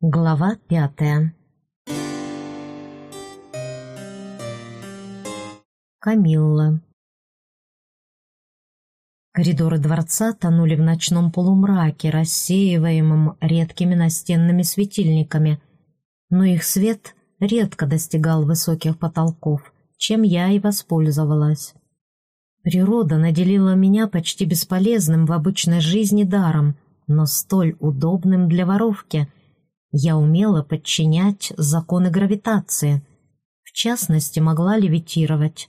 Глава пятая Камилла Коридоры дворца тонули в ночном полумраке, рассеиваемом редкими настенными светильниками, но их свет редко достигал высоких потолков, чем я и воспользовалась. Природа наделила меня почти бесполезным в обычной жизни даром, но столь удобным для воровки. Я умела подчинять законы гравитации, в частности, могла левитировать.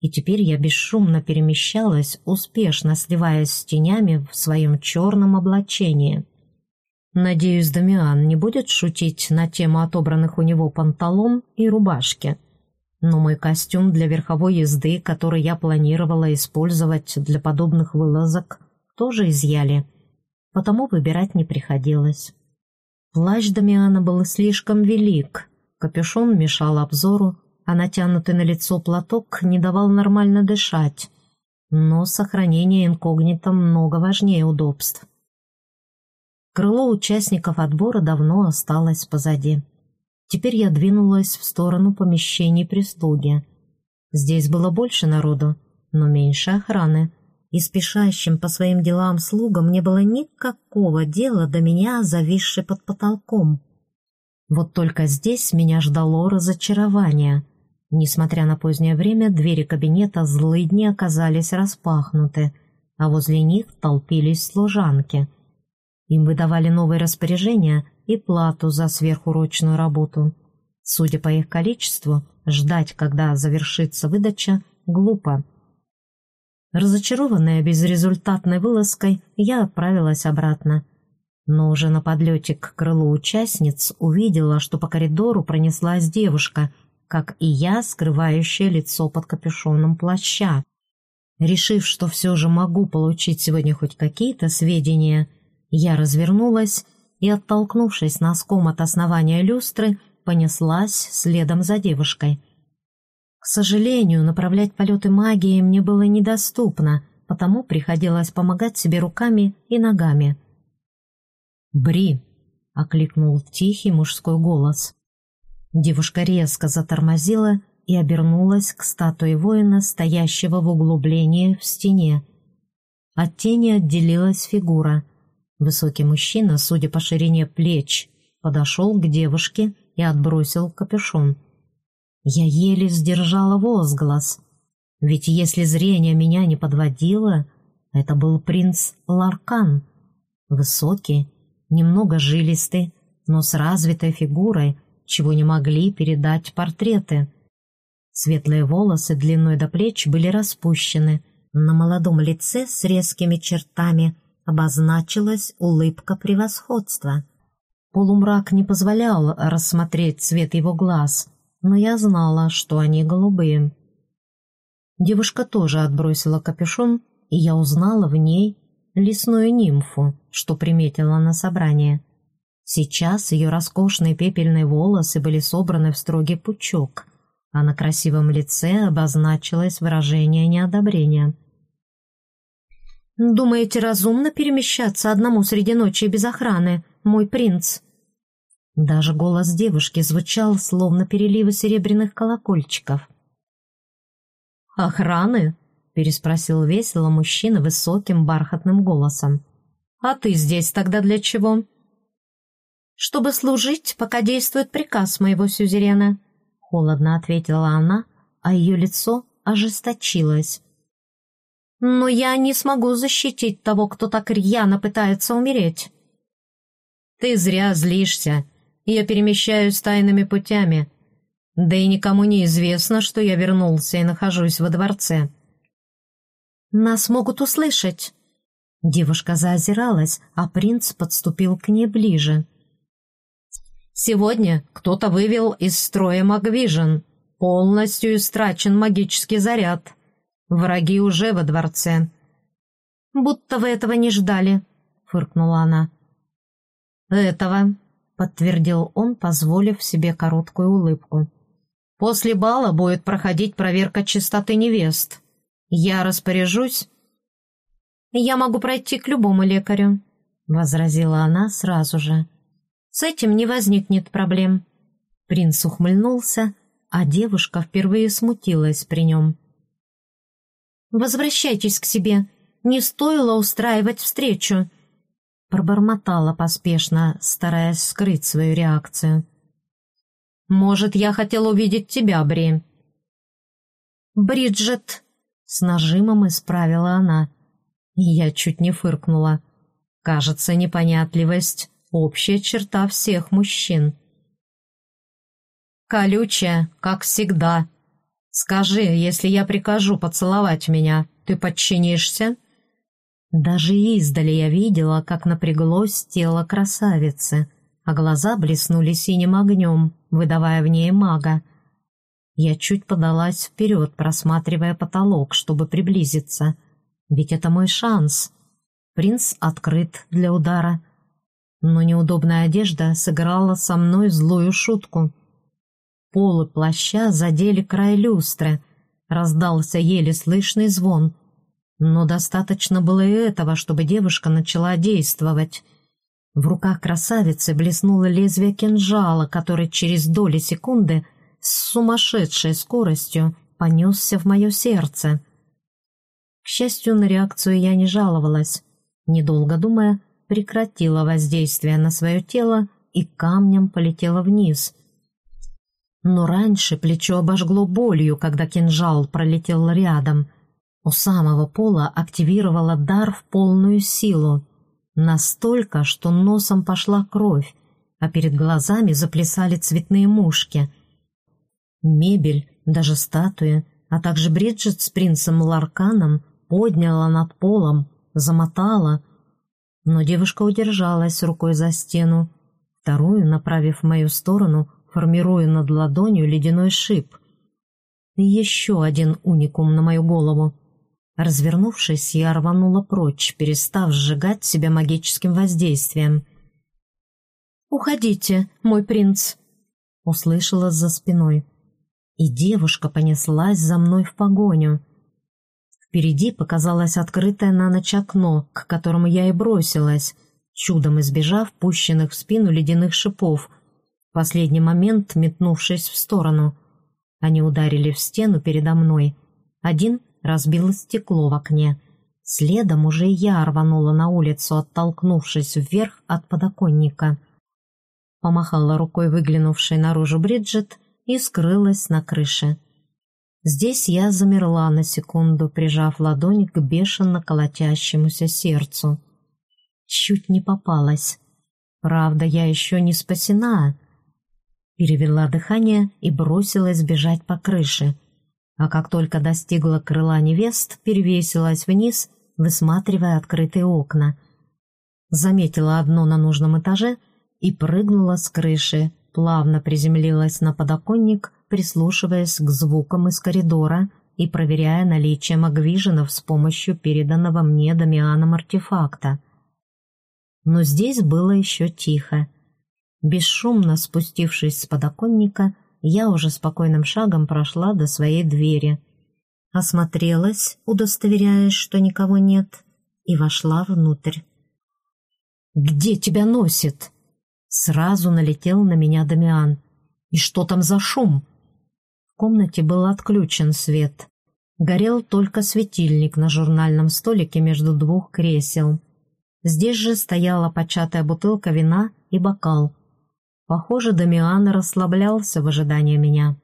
И теперь я бесшумно перемещалась, успешно сливаясь с тенями в своем черном облачении. Надеюсь, Дамиан не будет шутить на тему отобранных у него панталон и рубашки. Но мой костюм для верховой езды, который я планировала использовать для подобных вылазок, тоже изъяли, потому выбирать не приходилось. Плащ Дамиана был слишком велик, капюшон мешал обзору, а натянутый на лицо платок не давал нормально дышать. Но сохранение инкогнито много важнее удобств. Крыло участников отбора давно осталось позади. Теперь я двинулась в сторону помещений прислуги. Здесь было больше народу, но меньше охраны, и спешащим по своим делам слугам не было никакого дела до меня, зависшей под потолком. Вот только здесь меня ждало разочарование. Несмотря на позднее время, двери кабинета злыдни оказались распахнуты, а возле них толпились служанки — им выдавали новые распоряжения и плату за сверхурочную работу. Судя по их количеству, ждать, когда завершится выдача, глупо. Разочарованная безрезультатной вылазкой, я отправилась обратно. Но уже на подлете к крылу участниц увидела, что по коридору пронеслась девушка, как и я, скрывающая лицо под капюшоном плаща. Решив, что все же могу получить сегодня хоть какие-то сведения, я развернулась и, оттолкнувшись носком от основания люстры, понеслась следом за девушкой. К сожалению, направлять полеты магии мне было недоступно, потому приходилось помогать себе руками и ногами. «Бри!» — окликнул тихий мужской голос. Девушка резко затормозила и обернулась к статуе воина, стоящего в углублении в стене. От тени отделилась фигура — Высокий мужчина, судя по ширине плеч, подошел к девушке и отбросил капюшон. Я еле сдержала возглас, ведь если зрение меня не подводило, это был принц Ларкан. Высокий, немного жилистый, но с развитой фигурой, чего не могли передать портреты. Светлые волосы длиной до плеч были распущены, на молодом лице с резкими чертами – обозначилась улыбка превосходства. Полумрак не позволял рассмотреть цвет его глаз, но я знала, что они голубые. Девушка тоже отбросила капюшон, и я узнала в ней лесную нимфу, что приметила на собрание. Сейчас ее роскошные пепельные волосы были собраны в строгий пучок, а на красивом лице обозначилось выражение неодобрения – «Думаете, разумно перемещаться одному среди ночи без охраны, мой принц?» Даже голос девушки звучал, словно переливы серебряных колокольчиков. «Охраны?» — переспросил весело мужчина высоким бархатным голосом. «А ты здесь тогда для чего?» «Чтобы служить, пока действует приказ моего сюзерена», — холодно ответила она, а ее лицо ожесточилось. Но я не смогу защитить того, кто так рьяно пытается умереть. Ты зря злишься. Я перемещаюсь тайными путями. Да и никому не известно, что я вернулся и нахожусь во дворце. Нас могут услышать. Девушка заозиралась, а принц подступил к ней ближе. Сегодня кто-то вывел из строя Магвижен. Полностью истрачен магический заряд. Враги уже во дворце». «Будто вы этого не ждали», — фыркнула она. «Этого», — подтвердил он, позволив себе короткую улыбку. «После бала будет проходить проверка чистоты невест. Я распоряжусь». «Я могу пройти к любому лекарю», — возразила она сразу же. С этим не возникнет проблем». Принц ухмыльнулся, а девушка впервые смутилась при нем. «Возвращайтесь к себе. Не стоило устраивать встречу», пробормотала поспешно, стараясь скрыть свою реакцию. «Может, я хотел увидеть тебя, Бри?» «Бриджит!» — с нажимом исправила она. Я чуть не фыркнула. Кажется, непонятливость — общая черта всех мужчин. «Колючая, как всегда. Скажи, если я прикажу поцеловать меня, ты подчинишься?» Даже издали я видела, как напряглось тело красавицы, а глаза блеснули синим огнем, выдавая в ней мага. Я чуть подалась вперед, просматривая потолок, чтобы приблизиться. Ведь это мой шанс. Принц открыт для удара. Но неудобная одежда сыграла со мной злую шутку. Полы плаща задели край люстры. Раздался еле слышный звон — но достаточно было и этого, чтобы девушка начала действовать. В руках красавицы блеснуло лезвие кинжала, который через доли секунды с сумасшедшей скоростью понесся в мое сердце. К счастью, на реакцию я не жаловалась. Недолго думая, прекратила воздействие на свое тело и камнем полетела вниз. Но раньше плечо обожгло болью, когда кинжал пролетел рядом — у самого пола активировала дар в полную силу. Настолько, что носом пошла кровь, а перед глазами заплясали цветные мушки. Мебель, даже статуи, а также Бриджит с принцем Ларканом подняла над полом, замотала. Но девушка удержалась рукой за стену, вторую, направив в мою сторону, формируя над ладонью ледяной шип. Еще один уникум на мою голову — Развернувшись, я рванула прочь, перестав сжигать себя магическим воздействием. «Уходите, мой принц!» — услышала за спиной. И девушка понеслась за мной в погоню. Впереди показалось открытое на ночь окно, к которому я и бросилась, чудом избежав пущенных в спину ледяных шипов, в последний момент метнувшись в сторону. Они ударили в стену передо мной. Один разбило стекло в окне. Следом уже я рванула на улицу, оттолкнувшись вверх от подоконника. Помахала рукой выглянувшей наружу Бриджит и скрылась на крыше. Здесь я замерла на секунду, прижав ладонь к бешено колотящемуся сердцу. Чуть не попалась. Правда, я еще не спасена. Перевела дыхание и бросилась бежать по крыше — а как только достигла крыла невест, перевесилась вниз, высматривая открытые окна. Заметила одно на нужном этаже и прыгнула с крыши, плавно приземлилась на подоконник, прислушиваясь к звукам из коридора и проверяя наличие магвиженов с помощью переданного мне Дамианом артефакта. Но здесь было еще тихо. Бесшумно спустившись с подоконника, я уже спокойным шагом прошла до своей двери. Осмотрелась, удостоверяясь, что никого нет, и вошла внутрь. «Где тебя носит?» Сразу налетел на меня Дамиан. «И что там за шум?» В комнате был отключен свет. Горел только светильник на журнальном столике между двух кресел. Здесь же стояла початая бутылка вина и бокал — Похоже, Дамиан расслаблялся в ожидании меня.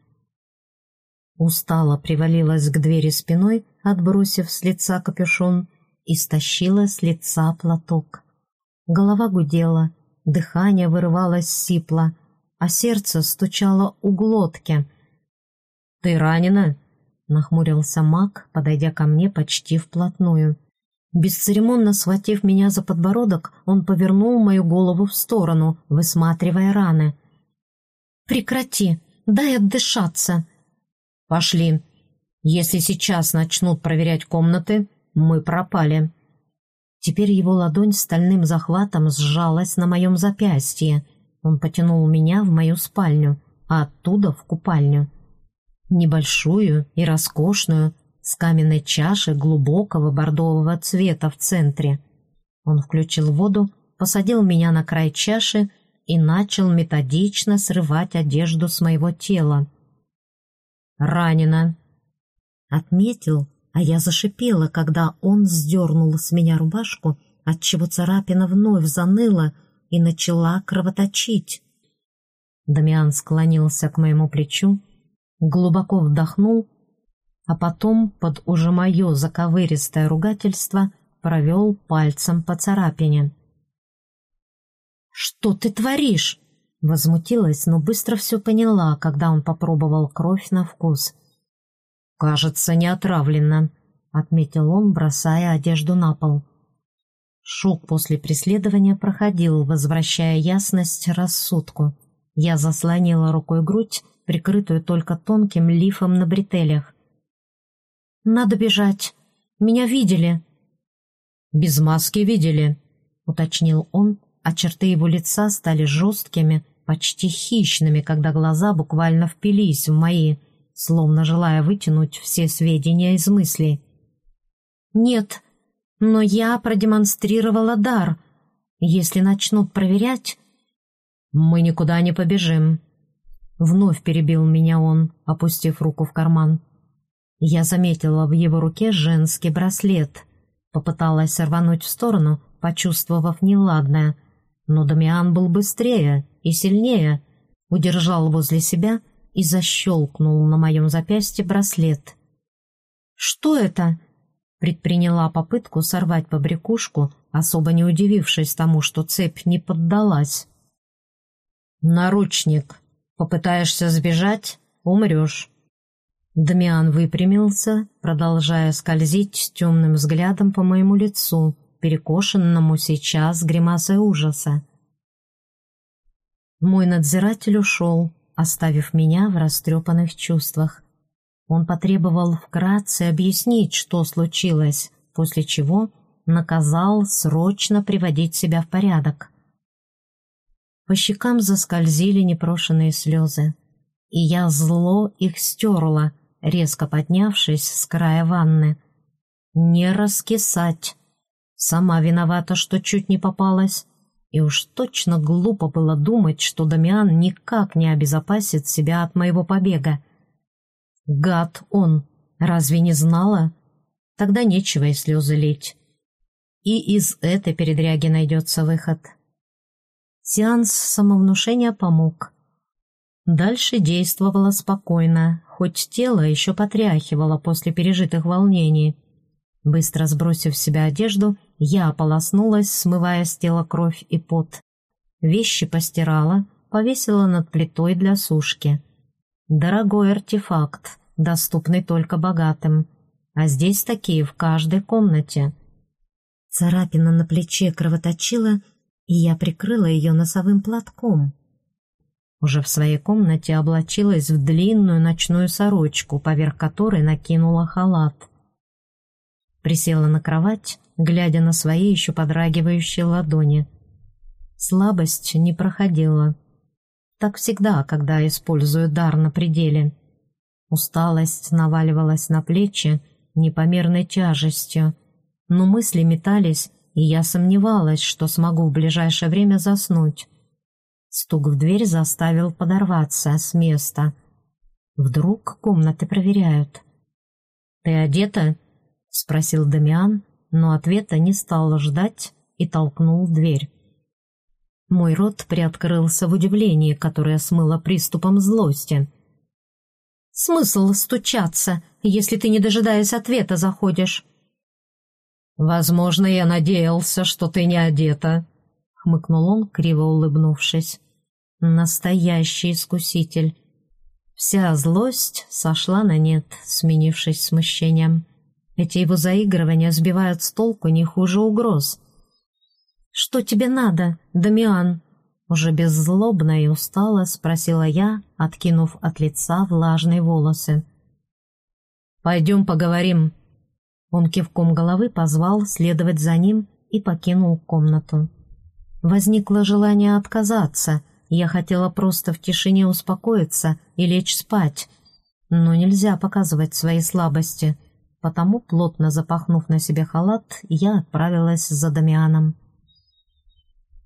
Устало привалилась к двери спиной, отбросив с лица капюшон, и стащила с лица платок. Голова гудела, дыхание вырывалось сипло, а сердце стучало у глотки. «Ты ранена?» — нахмурился маг, подойдя ко мне почти вплотную. Бесцеремонно схватив меня за подбородок, он повернул мою голову в сторону, высматривая раны. «Прекрати! Дай отдышаться!» «Пошли! Если сейчас начнут проверять комнаты, мы пропали!» Теперь его ладонь стальным захватом сжалась на моем запястье. Он потянул меня в мою спальню, а оттуда в купальню. Небольшую и роскошную, с каменной чашей глубокого бордового цвета в центре. Он включил воду, посадил меня на край чаши и начал методично срывать одежду с моего тела. «Ранена!» Отметил, а я зашипела, когда он сдернул с меня рубашку, отчего царапина вновь заныла и начала кровоточить. Дамиан склонился к моему плечу, глубоко вдохнул, а потом под уже мое заковыристое ругательство провел пальцем по царапине. «Что ты творишь?» Возмутилась, но быстро все поняла, когда он попробовал кровь на вкус. «Кажется, не отравлено», — отметил он, бросая одежду на пол. Шок после преследования проходил, возвращая ясность рассудку. Я заслонила рукой грудь, прикрытую только тонким лифом на бретелях. «Надо бежать. Меня видели». «Без маски видели», — уточнил он, а черты его лица стали жесткими, почти хищными, когда глаза буквально впились в мои, словно желая вытянуть все сведения из мыслей. «Нет, но я продемонстрировала дар. Если начнут проверять...» «Мы никуда не побежим», — вновь перебил меня он, опустив руку в карман. Я заметила в его руке женский браслет. Попыталась рвануть в сторону, почувствовав неладное, но Дамиан был быстрее и сильнее, удержал возле себя и защелкнул на моем запястье браслет. «Что это?» Предприняла попытку сорвать побрякушку, особо не удивившись тому, что цепь не поддалась. «Наручник. Попытаешься сбежать — умрешь». Дамиан выпрямился, продолжая скользить темным взглядом по моему лицу, перекошенному сейчас гримасой ужаса. Мой надзиратель ушел, оставив меня в растрепанных чувствах. Он потребовал вкратце объяснить, что случилось, после чего наказал срочно приводить себя в порядок. По щекам заскользили непрошенные слезы, и я зло их стерла, резко поднявшись с края ванны. «Не раскисать!» Сама виновата, что чуть не попалась. И уж точно глупо было думать, что Дамиан никак не обезопасит себя от моего побега. Гад он, разве не знала? Тогда нечего и слезы лить. И из этой передряги найдется выход. Сеанс самовнушения помог. Дальше действовала спокойно, хоть тело еще потряхивало после пережитых волнений. Быстро сбросив с себя одежду, я ополоснулась, смывая с тела кровь и пот. Вещи постирала, повесила над плитой для сушки. Дорогой артефакт, доступный только богатым. А здесь такие в каждой комнате. Царапина на плече кровоточила, и я прикрыла ее носовым платком. Уже в своей комнате облачилась в длинную ночную сорочку, поверх которой накинула халат. Присела на кровать, глядя на свои еще подрагивающие ладони. Слабость не проходила. Так всегда, когда использую дар на пределе. Усталость наваливалась на плечи непомерной тяжестью, но мысли метались, и я сомневалась, что смогу в ближайшее время заснуть. Стук в дверь заставил подорваться с места. Вдруг комнаты проверяют. «Ты одета?» — спросил Дамиан, но ответа не стал ждать и толкнул дверь. Мой рот приоткрылся в удивлении, которое смыло приступом злости. «Смысл стучаться, если ты, не дожидаясь ответа, заходишь?» «Возможно, я надеялся, что ты не одета», — хмыкнул он, криво улыбнувшись. «Настоящий искуситель». Вся злость сошла на нет, сменившись смущением. Эти его заигрывания сбивают с толку не хуже угроз. «Что тебе надо, Дамиан?» Уже беззлобно и устало спросила я, откинув от лица влажные волосы. «Пойдем поговорим». Он кивком головы позвал следовать за ним и покинул комнату. Возникло желание отказаться, я хотела просто в тишине успокоиться и лечь спать, но нельзя показывать свои слабости — потому, плотно запахнув на себе халат, я отправилась за Дамианом.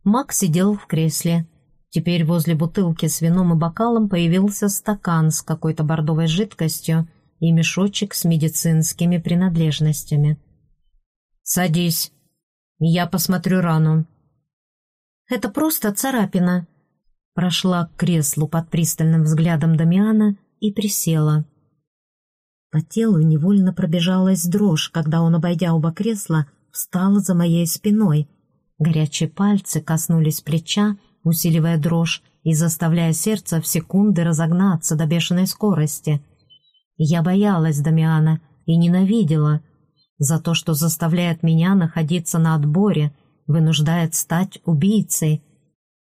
Мак сидел в кресле. Теперь возле бутылки с вином и бокалом появился стакан с какой-то бордовой жидкостью и мешочек с медицинскими принадлежностями. «Садись. Я посмотрю рану». «Это просто царапина». Прошла к креслу под пристальным взглядом Дамиана и присела. По телу невольно пробежалась дрожь, когда он, обойдя оба кресла, встал за моей спиной. Горячие пальцы коснулись плеча, усиливая дрожь и заставляя сердце в секунды разогнаться до бешеной скорости. Я боялась Дамиана и ненавидела за то, что заставляет меня находиться на отборе, вынуждает стать убийцей,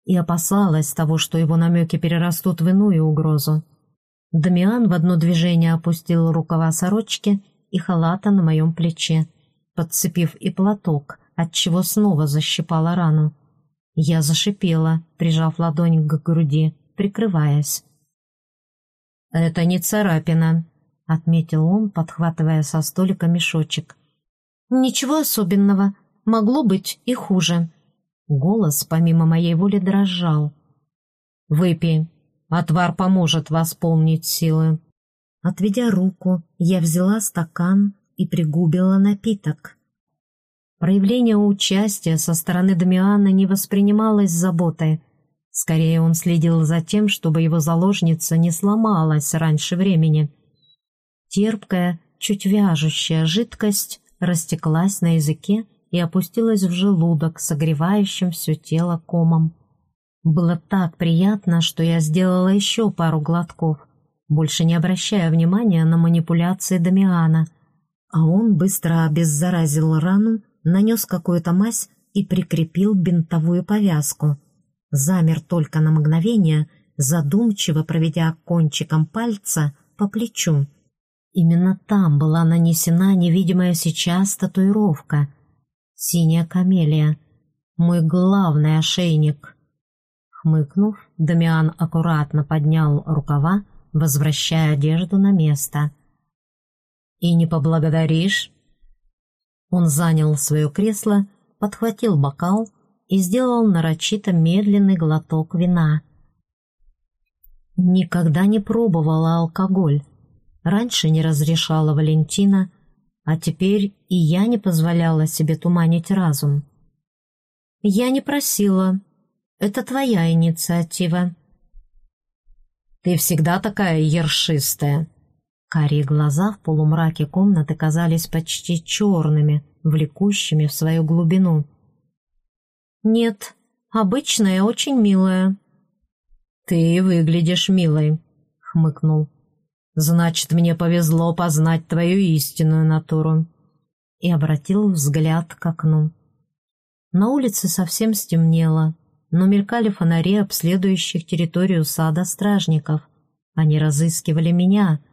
и опасалась того, что его намеки перерастут в иную угрозу. Дамиан в одно движение опустил рукава сорочки и халата на моем плече, подцепив и платок, отчего снова защипала рану. Я зашипела, прижав ладонь к груди, прикрываясь. «Это не царапина», — отметил он, подхватывая со столика мешочек. «Ничего особенного. Могло быть и хуже». Голос, помимо моей воли, дрожал. «Выпей. Отвар поможет восполнить силы». Отведя руку, я взяла стакан и пригубила напиток. Проявление участия со стороны Дамиана не воспринималось заботой. Скорее, он следил за тем, чтобы его заложница не сломалась раньше времени. Терпкая, чуть вяжущая жидкость растеклась на языке и опустилась в желудок, согревающим все тело комом. Было так приятно, что я сделала еще пару глотков, больше не обращая внимания на манипуляции Дамиана, а он быстро обеззаразил рану нанес какую-то мазь и прикрепил бинтовую повязку. Замер только на мгновение, задумчиво проведя кончиком пальца по плечу. Именно там была нанесена невидимая сейчас татуировка. Синяя камелия. Мой главный ошейник. Хмыкнув, Дамиан аккуратно поднял рукава, возвращая одежду на место. «И не поблагодаришь?» Он занял свое кресло, подхватил бокал и сделал нарочито медленный глоток вина. Никогда не пробовала алкоголь. Раньше не разрешала Валентина, а теперь и я не позволяла себе туманить разум. «Я не просила. Это твоя инициатива». «Ты всегда такая ершистая», Карие глаза в полумраке комнаты казались почти черными, влекущими в свою глубину. «Нет, обычная, очень милая». «Ты выглядишь милой», — хмыкнул. «Значит, мне повезло познать твою истинную натуру». И обратил взгляд к окну. На улице совсем стемнело, но мелькали фонари обследующих территорию сада стражников. Они разыскивали меня —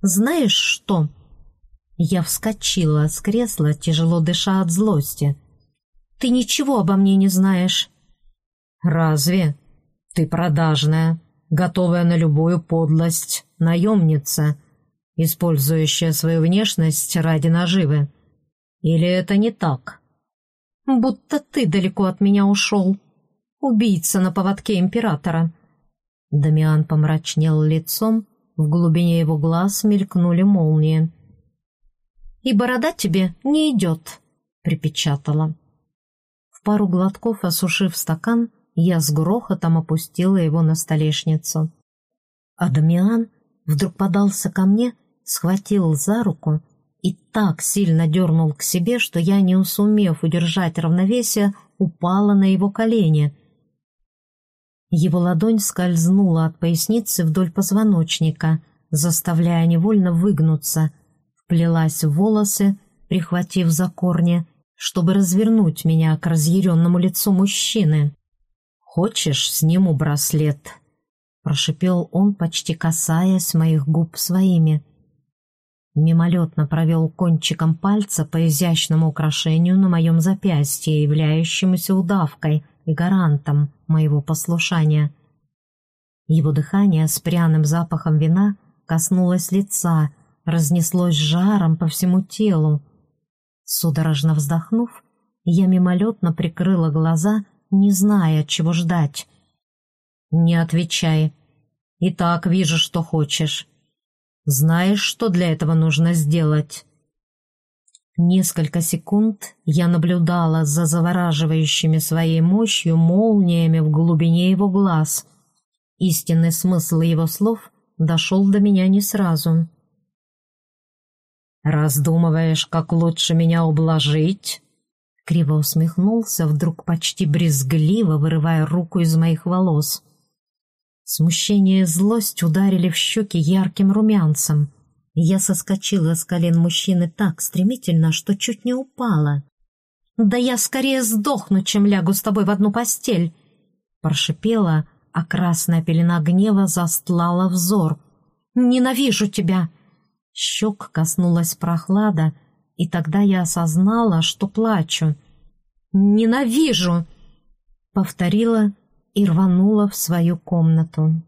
«Знаешь что?» Я вскочила с кресла, тяжело дыша от злости. «Ты ничего обо мне не знаешь». «Разве? Ты продажная, готовая на любую подлость, наемница, использующая свою внешность ради наживы. Или это не так?» «Будто ты далеко от меня ушел. Убийца на поводке императора». Дамиан помрачнел лицом, в глубине его глаз мелькнули молнии. «И борода тебе не идет», — припечатала. В пару глотков осушив стакан, я с грохотом опустила его на столешницу. Адамиан вдруг подался ко мне, схватил за руку и так сильно дернул к себе, что я, не усумев удержать равновесие, упала на его колени — его ладонь скользнула от поясницы вдоль позвоночника, заставляя невольно выгнуться, вплелась в волосы, прихватив за корни, чтобы развернуть меня к разъяренному лицу мужчины. «Хочешь, сниму браслет?» — прошипел он, почти касаясь моих губ своими. Мимолетно провел кончиком пальца по изящному украшению на моем запястье, являющемуся удавкой и гарантом моего послушания. Его дыхание с пряным запахом вина коснулось лица, разнеслось жаром по всему телу. Судорожно вздохнув, я мимолетно прикрыла глаза, не зная, чего ждать «Не отвечай. И так вижу, что хочешь. Знаешь, что для этого нужно сделать?» Несколько секунд я наблюдала за завораживающими своей мощью молниями в глубине его глаз. Истинный смысл его слов дошел до меня не сразу. «Раздумываешь, как лучше меня ублажить?» Криво усмехнулся, вдруг почти брезгливо вырывая руку из моих волос. Смущение и злость ударили в щеки ярким румянцем. Я соскочила с колен мужчины так стремительно, что чуть не упала. «Да я скорее сдохну, чем лягу с тобой в одну постель!» Прошипела, а красная пелена гнева застлала взор. «Ненавижу тебя!» Щек коснулась прохлада, и тогда я осознала, что плачу. «Ненавижу!» Повторила и рванула в свою комнату.